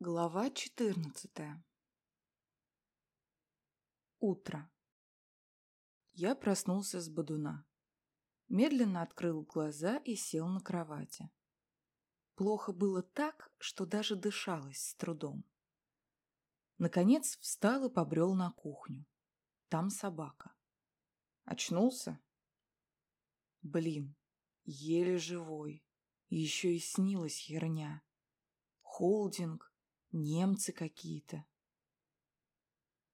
Глава 14 Утро. Я проснулся с бодуна. Медленно открыл глаза и сел на кровати. Плохо было так, что даже дышалось с трудом. Наконец встал и побрел на кухню. Там собака. Очнулся? Блин, еле живой. Еще и снилась херня. Холдинг, Немцы какие-то.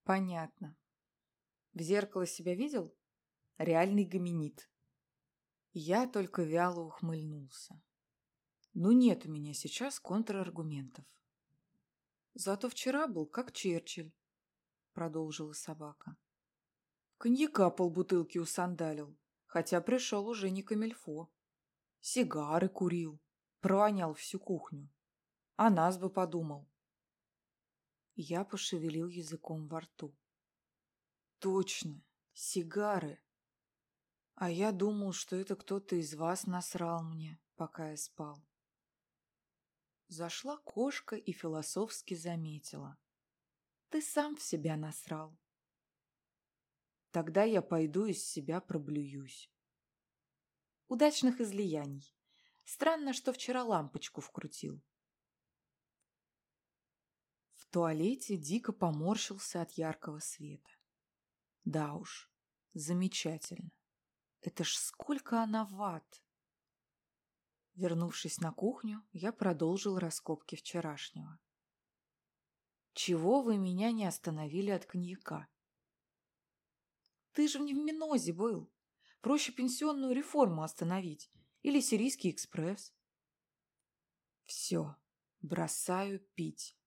Понятно. В зеркало себя видел? Реальный гоминид. Я только вяло ухмыльнулся. Ну нет у меня сейчас контраргументов. Зато вчера был как Черчилль, продолжила собака. Коньяка полбутылки усандалил, хотя пришел уже не камельфо. Сигары курил, провонял всю кухню. А нас бы подумал. Я пошевелил языком во рту. Точно, сигары. А я думал, что это кто-то из вас насрал мне, пока я спал. Зашла кошка и философски заметила. Ты сам в себя насрал. Тогда я пойду из себя проблююсь. Удачных излияний. Странно, что вчера лампочку вкрутил туалете дико поморщился от яркого света. Да уж, замечательно. Это ж сколько она ватт! Вернувшись на кухню, я продолжил раскопки вчерашнего. Чего вы меня не остановили от коньяка? Ты же не в Минозе был. Проще пенсионную реформу остановить. Или Сирийский экспресс. Все, бросаю пить.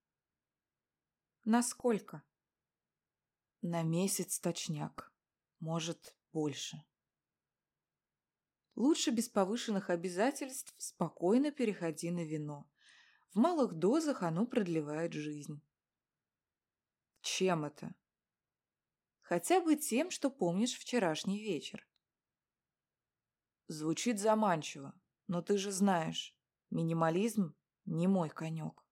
Насколько? На месяц точняк. Может, больше. Лучше без повышенных обязательств спокойно переходи на вино. В малых дозах оно продлевает жизнь. Чем это? Хотя бы тем, что помнишь вчерашний вечер. Звучит заманчиво, но ты же знаешь, минимализм не мой конек.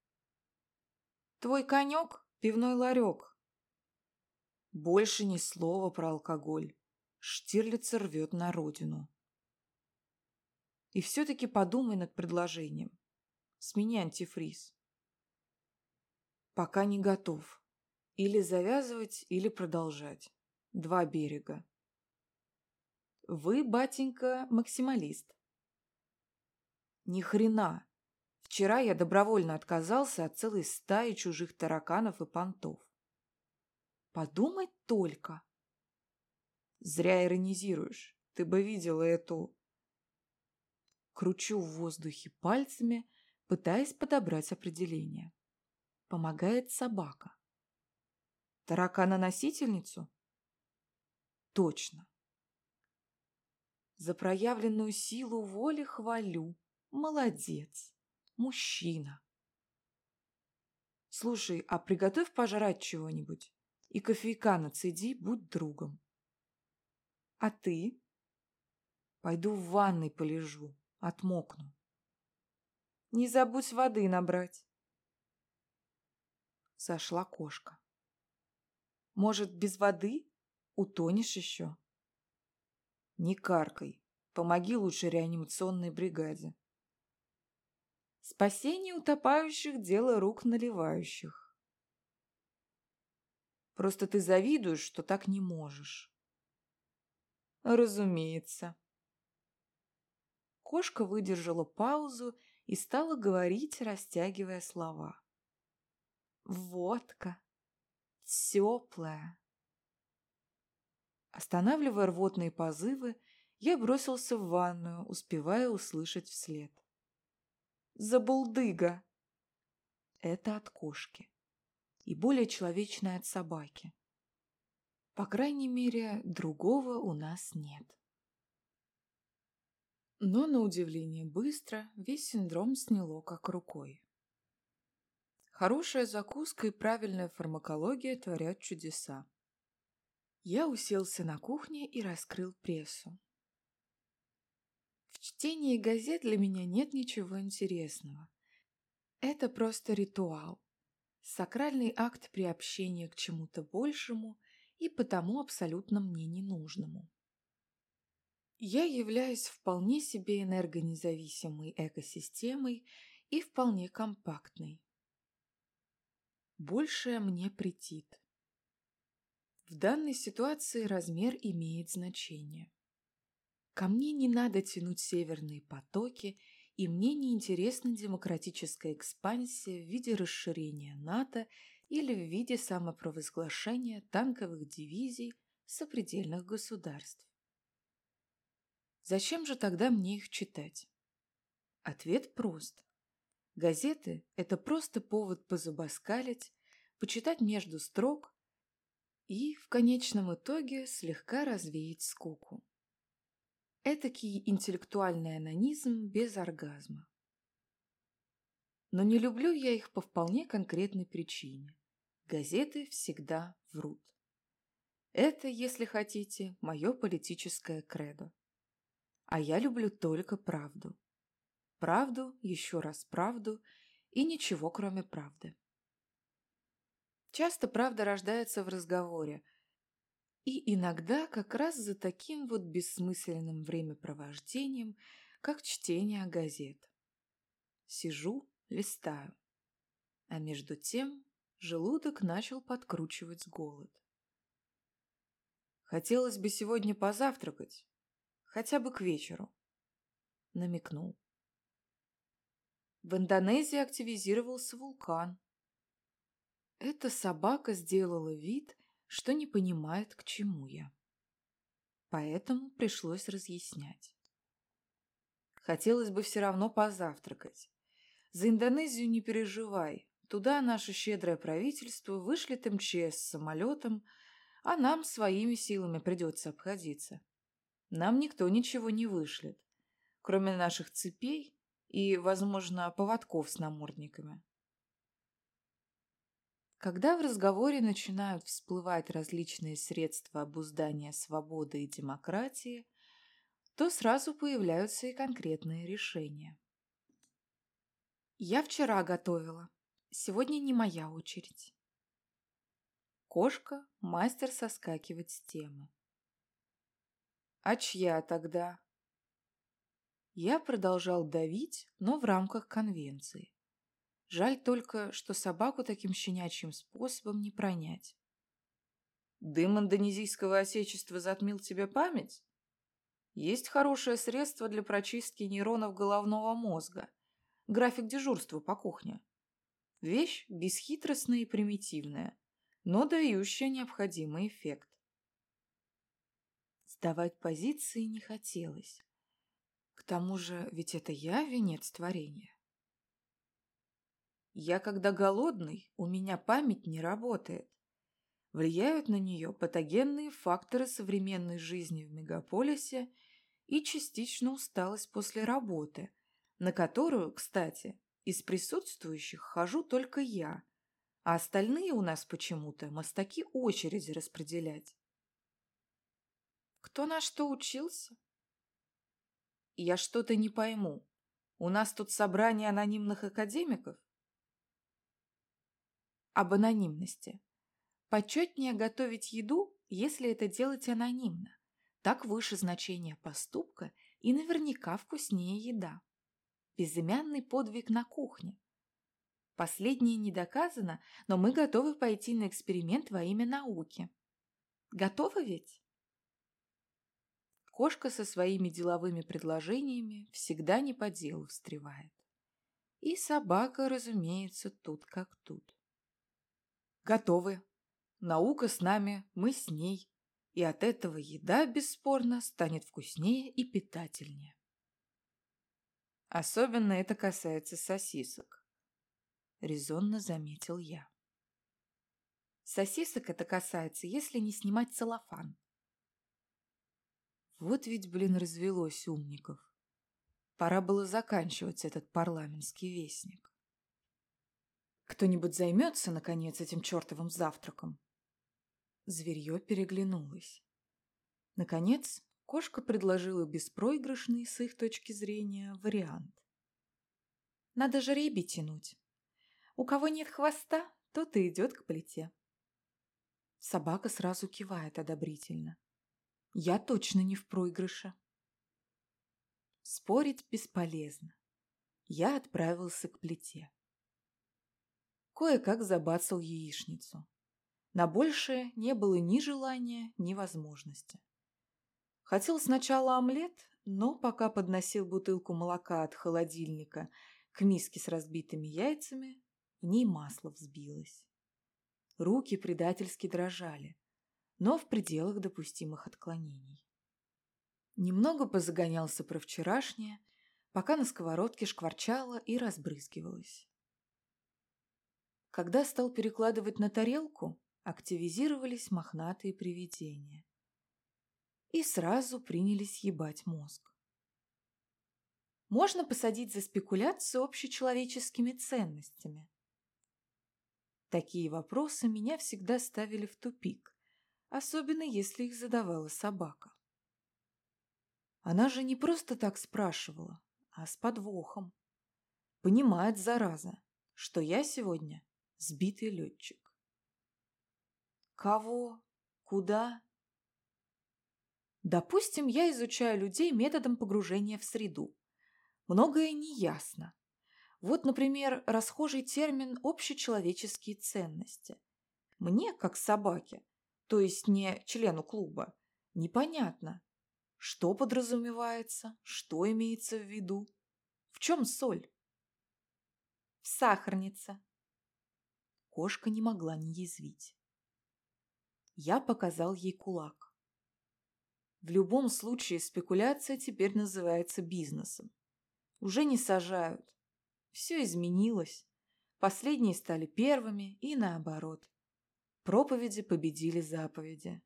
Твой конек Пивной ларек. Больше ни слова про алкоголь. Штирлиц рвет на родину. И все-таки подумай над предложением. Смени антифриз. Пока не готов. Или завязывать, или продолжать. Два берега. Вы, батенька, максималист. Ни хрена. Вчера я добровольно отказался от целой стаи чужих тараканов и понтов. Подумать только. Зря иронизируешь. Ты бы видела эту... Кручу в воздухе пальцами, пытаясь подобрать определение. Помогает собака. Таракана-носительницу? Точно. За проявленную силу воли хвалю. Молодец мужчина. Слушай, а приготовь пожрать чего-нибудь. И кофейка нацеди, будь другом. А ты? Пойду в ванной полежу, отмокну. Не забудь воды набрать. Зашла кошка. Может, без воды? Утонешь еще? Не каркай. Помоги лучше реанимационной бригаде. Спасение утопающих – дело рук наливающих. Просто ты завидуешь, что так не можешь. Разумеется. Кошка выдержала паузу и стала говорить, растягивая слова. Водка. Теплая. Останавливая рвотные позывы, я бросился в ванную, успевая услышать вслед. Забулдыга. Это от кошки. И более человечное от собаки. По крайней мере, другого у нас нет. Но, на удивление, быстро весь синдром сняло как рукой. Хорошая закуска и правильная фармакология творят чудеса. Я уселся на кухне и раскрыл прессу. Чтении газет для меня нет ничего интересного. Это просто ритуал. Сакральный акт приобщения к чему-то большему и потому абсолютно мне ненужному. Я являюсь вполне себе энергонезависимой экосистемой и вполне компактной. Большее мне претит. В данной ситуации размер имеет значение. Ко мне не надо тянуть северные потоки, и мне не интересна демократическая экспансия в виде расширения НАТО или в виде самопровозглашения танковых дивизий сопредельных государств. Зачем же тогда мне их читать? Ответ прост. Газеты – это просто повод позубоскалить, почитать между строк и, в конечном итоге, слегка развеять скуку. Этакий интеллектуальный анонизм без оргазма. Но не люблю я их по вполне конкретной причине. Газеты всегда врут. Это, если хотите, мое политическое кредо. А я люблю только правду. Правду, еще раз правду и ничего, кроме правды. Часто правда рождается в разговоре, и иногда как раз за таким вот бессмысленным времяпровождением, как чтение газет. Сижу, листаю. А между тем желудок начал подкручивать голод. Хотелось бы сегодня позавтракать, хотя бы к вечеру. Намекнул. В Индонезии активизировался вулкан. Эта собака сделала вид, что не понимает, к чему я. Поэтому пришлось разъяснять. Хотелось бы все равно позавтракать. За Индонезию не переживай. Туда наше щедрое правительство вышлет МЧС с самолетом, а нам своими силами придется обходиться нам никто ничего не вышлет, кроме наших цепей и, возможно, поводков с намордниками. Когда в разговоре начинают всплывать различные средства обуздания свободы и демократии, то сразу появляются и конкретные решения. Я вчера готовила. Сегодня не моя очередь. Кошка – мастер соскакивать с темы. А чья тогда? Я продолжал давить, но в рамках конвенции. Жаль только, что собаку таким щенячьим способом не пронять. Дым индонезийского отечества затмил тебе память? Есть хорошее средство для прочистки нейронов головного мозга. График дежурства по кухне. Вещь бесхитростная и примитивная, но дающая необходимый эффект. Сдавать позиции не хотелось. К тому же, ведь это я венец творения. Я когда голодный, у меня память не работает. Влияют на нее патогенные факторы современной жизни в мегаполисе и частично усталость после работы, на которую, кстати, из присутствующих хожу только я, а остальные у нас почему-то мастаки очереди распределять. Кто на что учился? Я что-то не пойму. У нас тут собрание анонимных академиков? Об анонимности. Почетнее готовить еду, если это делать анонимно. Так выше значение поступка и наверняка вкуснее еда. Безымянный подвиг на кухне. Последнее не доказано, но мы готовы пойти на эксперимент во имя науки. Готовы ведь? Кошка со своими деловыми предложениями всегда не по делу встревает. И собака, разумеется, тут как тут. Готовы. Наука с нами, мы с ней. И от этого еда, бесспорно, станет вкуснее и питательнее. Особенно это касается сосисок. Резонно заметил я. Сосисок это касается, если не снимать целлофан. Вот ведь, блин, развелось умников. Пора было заканчивать этот парламентский вестник. Кто-нибудь займется, наконец, этим чертовым завтраком? Зверье переглянулось. Наконец, кошка предложила беспроигрышный, с их точки зрения, вариант. Надо же жеребий тянуть. У кого нет хвоста, тот и идет к плите. Собака сразу кивает одобрительно. Я точно не в проигрыше. Спорить бесполезно. Я отправился к плите. Кое-как забацал яичницу. На большее не было ни желания, ни возможности. Хотел сначала омлет, но пока подносил бутылку молока от холодильника к миске с разбитыми яйцами, в ней масло взбилось. Руки предательски дрожали, но в пределах допустимых отклонений. Немного позагонялся про вчерашнее, пока на сковородке шкварчало и разбрызгивалось. Когда стал перекладывать на тарелку, активизировались мохнатые привидения. И сразу принялись ебать мозг. Можно посадить за спекуляцию общечеловеческими ценностями. Такие вопросы меня всегда ставили в тупик, особенно если их задавала собака. Она же не просто так спрашивала, а с подвохом. Понимает, зараза, что я сегодня сбитый летчик. Кого? Куда? Допустим, я изучаю людей методом погружения в среду. Многое неясно. Вот, например, расхожий термин «общечеловеческие ценности». Мне, как собаке, то есть не члену клуба, непонятно, что подразумевается, что имеется в виду, в чем соль. В сахарнице. Кошка не могла не язвить. Я показал ей кулак. В любом случае спекуляция теперь называется бизнесом. Уже не сажают. Все изменилось. Последние стали первыми и наоборот. Проповеди победили заповеди.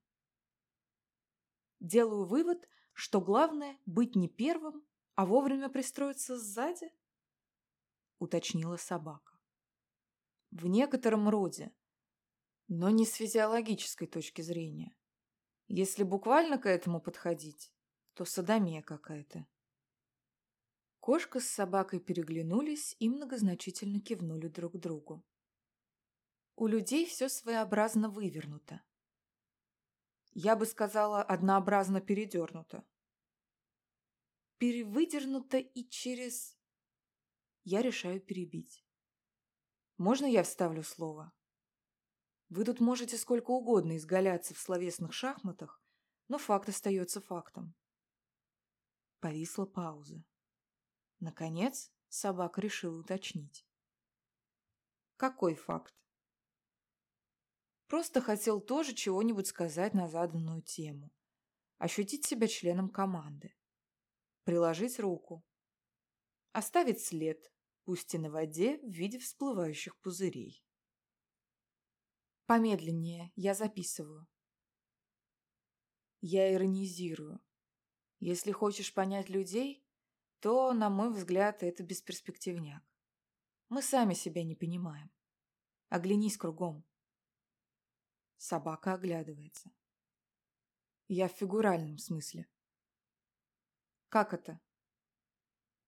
Делаю вывод, что главное быть не первым, а вовремя пристроиться сзади, уточнила собака. В некотором роде, но не с физиологической точки зрения. Если буквально к этому подходить, то садомия какая-то. Кошка с собакой переглянулись и многозначительно кивнули друг другу. У людей все своеобразно вывернуто. Я бы сказала, однообразно передернуто. Перевыдернуто и через... Я решаю перебить. Можно я вставлю слово? Вы тут можете сколько угодно изгаляться в словесных шахматах, но факт остается фактом. Повисла пауза. Наконец, собака решила уточнить. Какой факт? Просто хотел тоже чего-нибудь сказать на заданную тему. Ощутить себя членом команды. Приложить руку. Оставить след, пусть и на воде, в виде всплывающих пузырей. Помедленнее, я записываю. Я иронизирую. Если хочешь понять людей, то, на мой взгляд, это бесперспективняк. Мы сами себя не понимаем. Оглянись кругом. Собака оглядывается. Я в фигуральном смысле. Как это?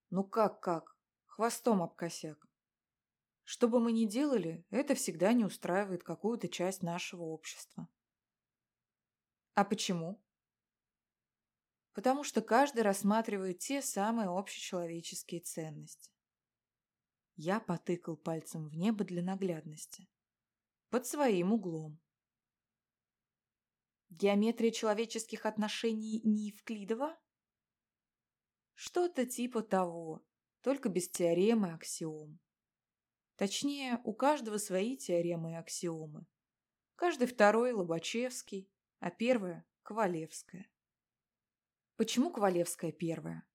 Ну как-как? Хвостом об косяк. Что бы мы ни делали, это всегда не устраивает какую-то часть нашего общества. А почему? Потому что каждый рассматривает те самые общечеловеческие ценности. Я потыкал пальцем в небо для наглядности. Под своим углом. Геометрия человеческих отношений не Евклидова? Что-то типа того, только без теоремы и аксиом. Точнее, у каждого свои теоремы и аксиомы. Каждый второй – Лобачевский, а первая – Ковалевская. Почему Ковалевская первая?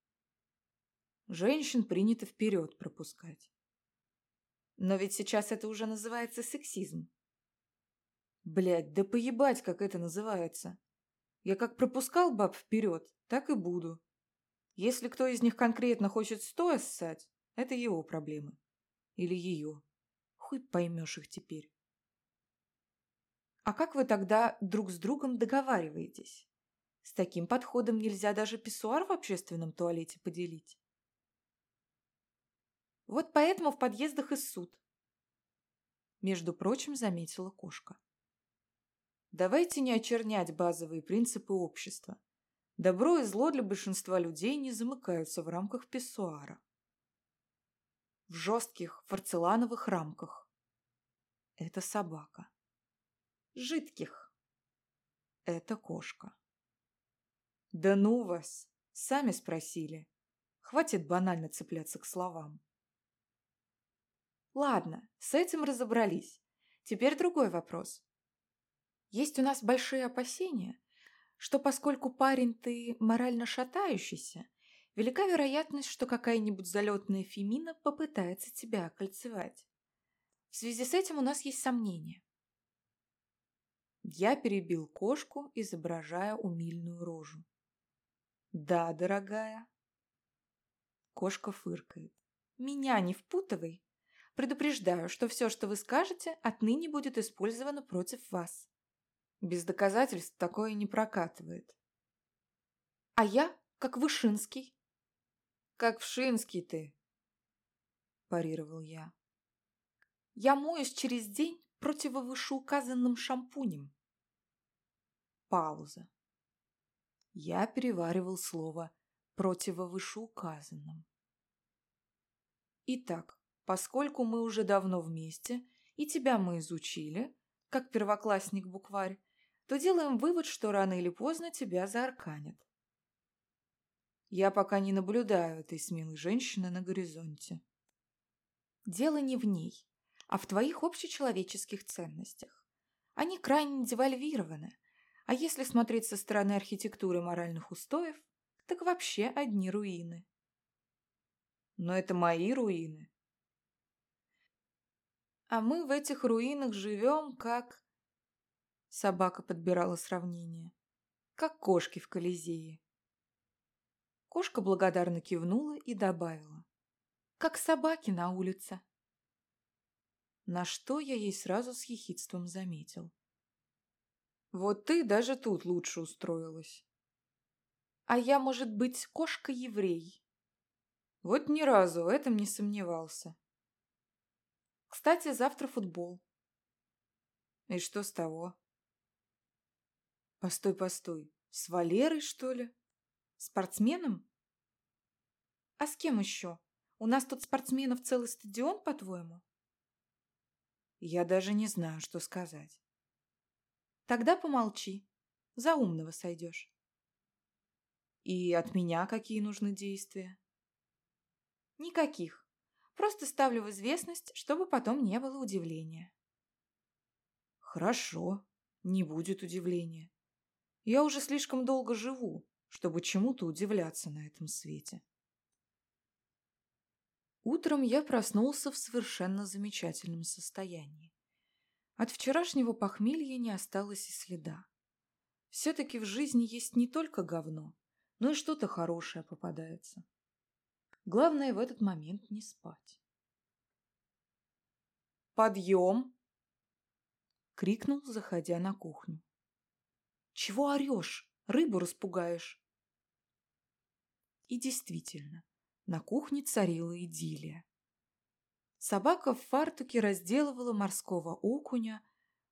Женщин принято вперед пропускать. Но ведь сейчас это уже называется сексизм. Блядь, да поебать, как это называется. Я как пропускал баб вперед, так и буду. Если кто из них конкретно хочет стоя ссать, это его проблемы. Или ее. Хуй поймешь их теперь. А как вы тогда друг с другом договариваетесь? С таким подходом нельзя даже писсуар в общественном туалете поделить. Вот поэтому в подъездах и суд. Между прочим, заметила кошка. Давайте не очернять базовые принципы общества. Добро и зло для большинства людей не замыкаются в рамках писсуара. В жестких форцелановых рамках. Это собака. Жидких. Это кошка. Да ну вас! Сами спросили. Хватит банально цепляться к словам. Ладно, с этим разобрались. Теперь другой вопрос. Есть у нас большие опасения, что поскольку парень ты морально шатающийся, велика вероятность, что какая-нибудь залетная фемина попытается тебя окольцевать. В связи с этим у нас есть сомнения. Я перебил кошку, изображая умильную рожу. «Да, дорогая». Кошка фыркает. «Меня не впутывай. Предупреждаю, что все, что вы скажете, отныне будет использовано против вас. Без доказательств такое не прокатывает. А я, как Вышинский. Как Вшинский ты, парировал я. Я моюсь через день противовышеуказанным шампунем. Пауза. Я переваривал слово противовышеуказанным. Итак, Поскольку мы уже давно вместе, и тебя мы изучили, как первоклассник букварь, то делаем вывод, что рано или поздно тебя заарканят. Я пока не наблюдаю этой смелой женщины на горизонте. Дело не в ней, а в твоих общечеловеческих ценностях. Они крайне девальвированы, а если смотреть со стороны архитектуры моральных устоев, так вообще одни руины. Но это мои руины, а мы в этих руинах живем, как... Собака подбирала сравнение. Как кошки в Колизее. Кошка благодарно кивнула и добавила. Как собаки на улице. На что я ей сразу с ехидством заметил. Вот ты даже тут лучше устроилась. А я, может быть, кошка-еврей? Вот ни разу в этом не сомневался. Кстати, завтра футбол. И что с того? Постой, постой. С Валерой, что ли? Спортсменом? А с кем еще? У нас тут спортсменов целый стадион, по-твоему? Я даже не знаю, что сказать. Тогда помолчи. За умного сойдешь. И от меня какие нужны действия? Никаких. Просто ставлю в известность, чтобы потом не было удивления. Хорошо, не будет удивления. Я уже слишком долго живу, чтобы чему-то удивляться на этом свете. Утром я проснулся в совершенно замечательном состоянии. От вчерашнего похмелья не осталось и следа. Все-таки в жизни есть не только говно, но и что-то хорошее попадается. Главное в этот момент не спать. «Подъем!» — крикнул, заходя на кухню. «Чего орешь? Рыбу распугаешь!» И действительно, на кухне царила идиллия. Собака в фартуке разделывала морского окуня,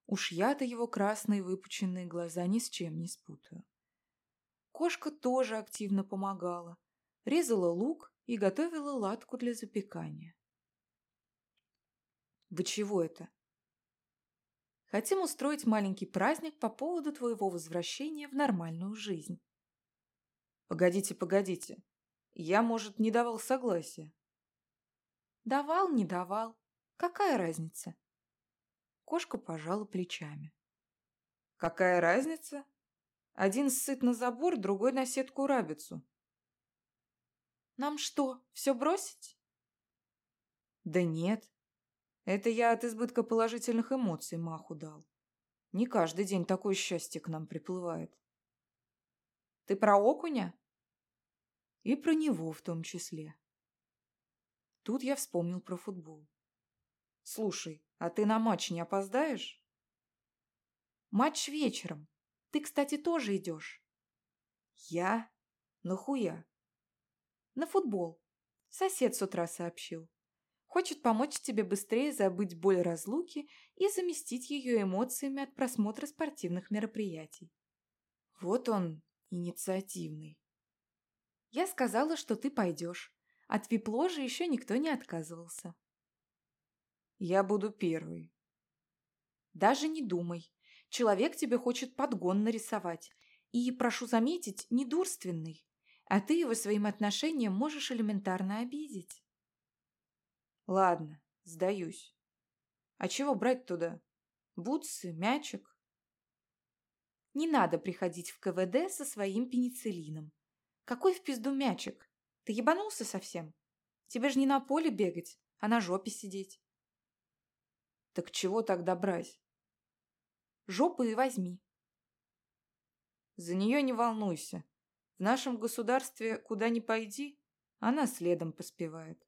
уж я-то его красные выпученные глаза ни с чем не спутаю. Кошка тоже активно помогала, резала лук и готовила латку для запекания. «Вы чего это?» «Хотим устроить маленький праздник по поводу твоего возвращения в нормальную жизнь». «Погодите, погодите. Я, может, не давал согласия?» «Давал, не давал. Какая разница?» Кошка пожала плечами. «Какая разница? Один сыт на забор, другой на сетку рабицу. Нам что, все бросить? Да нет. Это я от избытка положительных эмоций маху дал. Не каждый день такое счастье к нам приплывает. Ты про окуня? И про него в том числе. Тут я вспомнил про футбол. Слушай, а ты на матч не опоздаешь? Матч вечером. Ты, кстати, тоже идешь. Я? Нахуя? На футбол. Сосед с утра сообщил. Хочет помочь тебе быстрее забыть боль разлуки и заместить ее эмоциями от просмотра спортивных мероприятий. Вот он, инициативный. Я сказала, что ты пойдешь. От вип-ложи еще никто не отказывался. Я буду первый. Даже не думай. Человек тебе хочет подгон нарисовать. И, прошу заметить, недурственный. А ты его своим отношением можешь элементарно обидеть. Ладно, сдаюсь. А чего брать туда? Бутсы, мячик? Не надо приходить в КВД со своим пенициллином. Какой в пизду мячик? Ты ебанулся совсем? Тебе же не на поле бегать, а на жопе сидеть. Так чего тогда брать? Жопу и возьми. За нее не волнуйся. В нашем государстве куда ни пойди, она следом поспевает.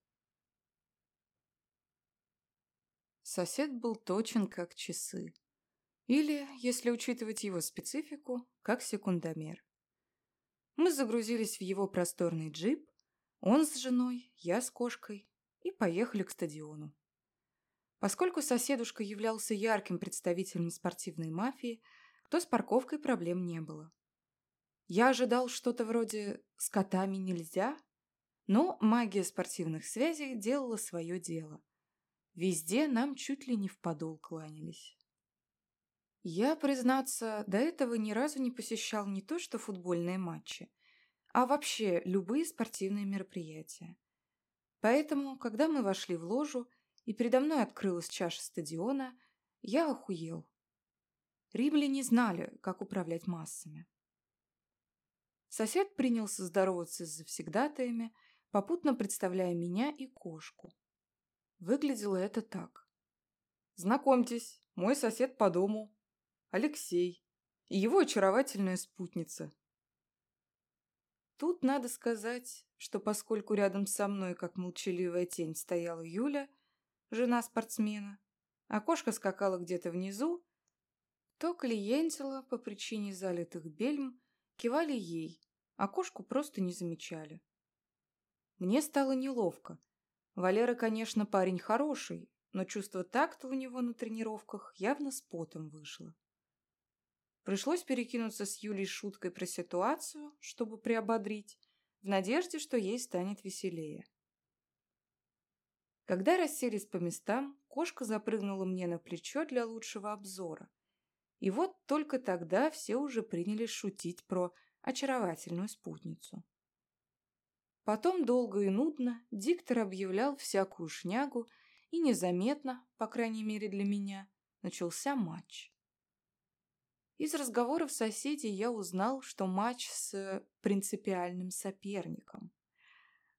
Сосед был точен как часы. Или, если учитывать его специфику, как секундомер. Мы загрузились в его просторный джип, он с женой, я с кошкой, и поехали к стадиону. Поскольку соседушка являлся ярким представителем спортивной мафии, то с парковкой проблем не было. Я ожидал что-то вроде «с котами нельзя», но магия спортивных связей делала свое дело – Везде нам чуть ли не в подол кланялись. Я, признаться, до этого ни разу не посещал не то что футбольные матчи, а вообще любые спортивные мероприятия. Поэтому, когда мы вошли в ложу, и передо мной открылась чаша стадиона, я охуел. Римляне знали, как управлять массами. Сосед принялся здороваться с завсегдатаями, попутно представляя меня и кошку. Выглядело это так. Знакомьтесь, мой сосед по дому, Алексей, и его очаровательная спутница. Тут надо сказать, что поскольку рядом со мной, как молчаливая тень, стояла Юля, жена спортсмена, а кошка скакала где-то внизу, то клиентила по причине залитых бельм кивали ей, а кошку просто не замечали. Мне стало неловко, Валера, конечно, парень хороший, но чувство такта у него на тренировках явно с потом вышло. Пришлось перекинуться с Юлей шуткой про ситуацию, чтобы приободрить, в надежде, что ей станет веселее. Когда расселись по местам, кошка запрыгнула мне на плечо для лучшего обзора. И вот только тогда все уже принялись шутить про очаровательную спутницу. Потом долго и нудно диктор объявлял всякую шнягу, и незаметно, по крайней мере для меня, начался матч. Из разговоров соседей я узнал, что матч с принципиальным соперником.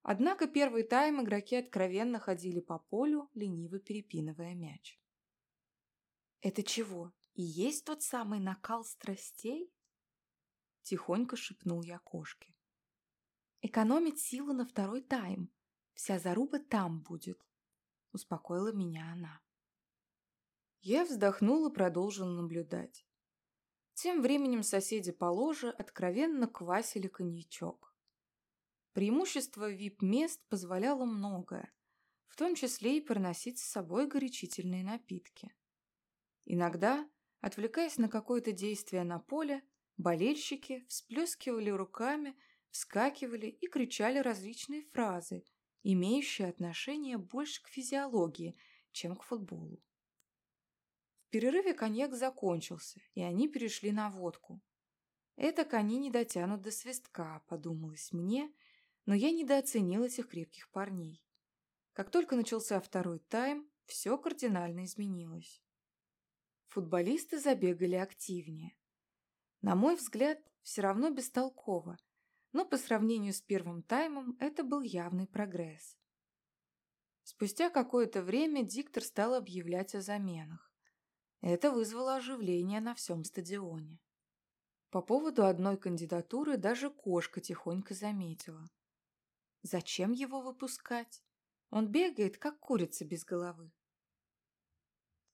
Однако первый тайм игроки откровенно ходили по полю, лениво перепинывая мяч. «Это чего, и есть тот самый накал страстей?» Тихонько шепнул я кошке. Экономить силы на второй тайм. Вся заруба там будет. Успокоила меня она. Я вздохнула и продолжила наблюдать. Тем временем соседи по ложе откровенно квасили коньячок. Преимущество вип-мест позволяло многое, в том числе и приносить с собой горячительные напитки. Иногда, отвлекаясь на какое-то действие на поле, болельщики всплескивали руками вскакивали и кричали различные фразы, имеющие отношение больше к физиологии, чем к футболу. В перерыве коньяк закончился, и они перешли на водку. Это они не дотянут до свистка, подумалось мне, но я недооценил этих крепких парней. Как только начался второй тайм, все кардинально изменилось. Футболисты забегали активнее. На мой взгляд, все равно бестолково, но по сравнению с первым таймом это был явный прогресс. Спустя какое-то время диктор стал объявлять о заменах. Это вызвало оживление на всем стадионе. По поводу одной кандидатуры даже кошка тихонько заметила. Зачем его выпускать? Он бегает, как курица без головы.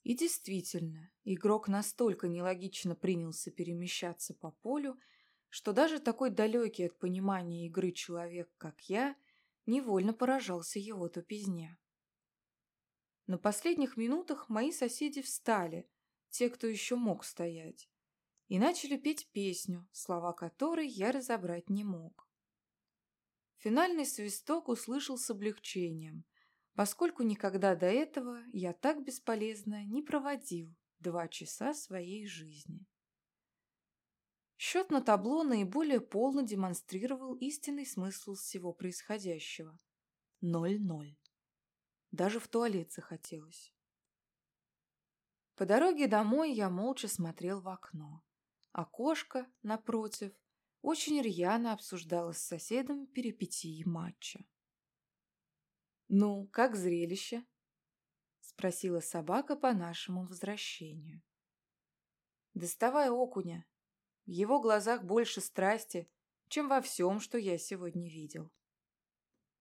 И действительно, игрок настолько нелогично принялся перемещаться по полю, что даже такой далекий от понимания игры человек, как я, невольно поражался его тупизне. На последних минутах мои соседи встали, те, кто еще мог стоять, и начали петь песню, слова которой я разобрать не мог. Финальный свисток услышал с облегчением, поскольку никогда до этого я так бесполезно не проводил два часа своей жизни. Счет на табло наиболее полно демонстрировал истинный смысл всего происходящего. Ноль-ноль. Даже в туалет захотелось. По дороге домой я молча смотрел в окно. Окошко, напротив, очень рьяно обсуждала с соседом перипетии матча. «Ну, как зрелище?» — спросила собака по нашему возвращению. «Доставай окуня. В его глазах больше страсти, чем во всем, что я сегодня видел».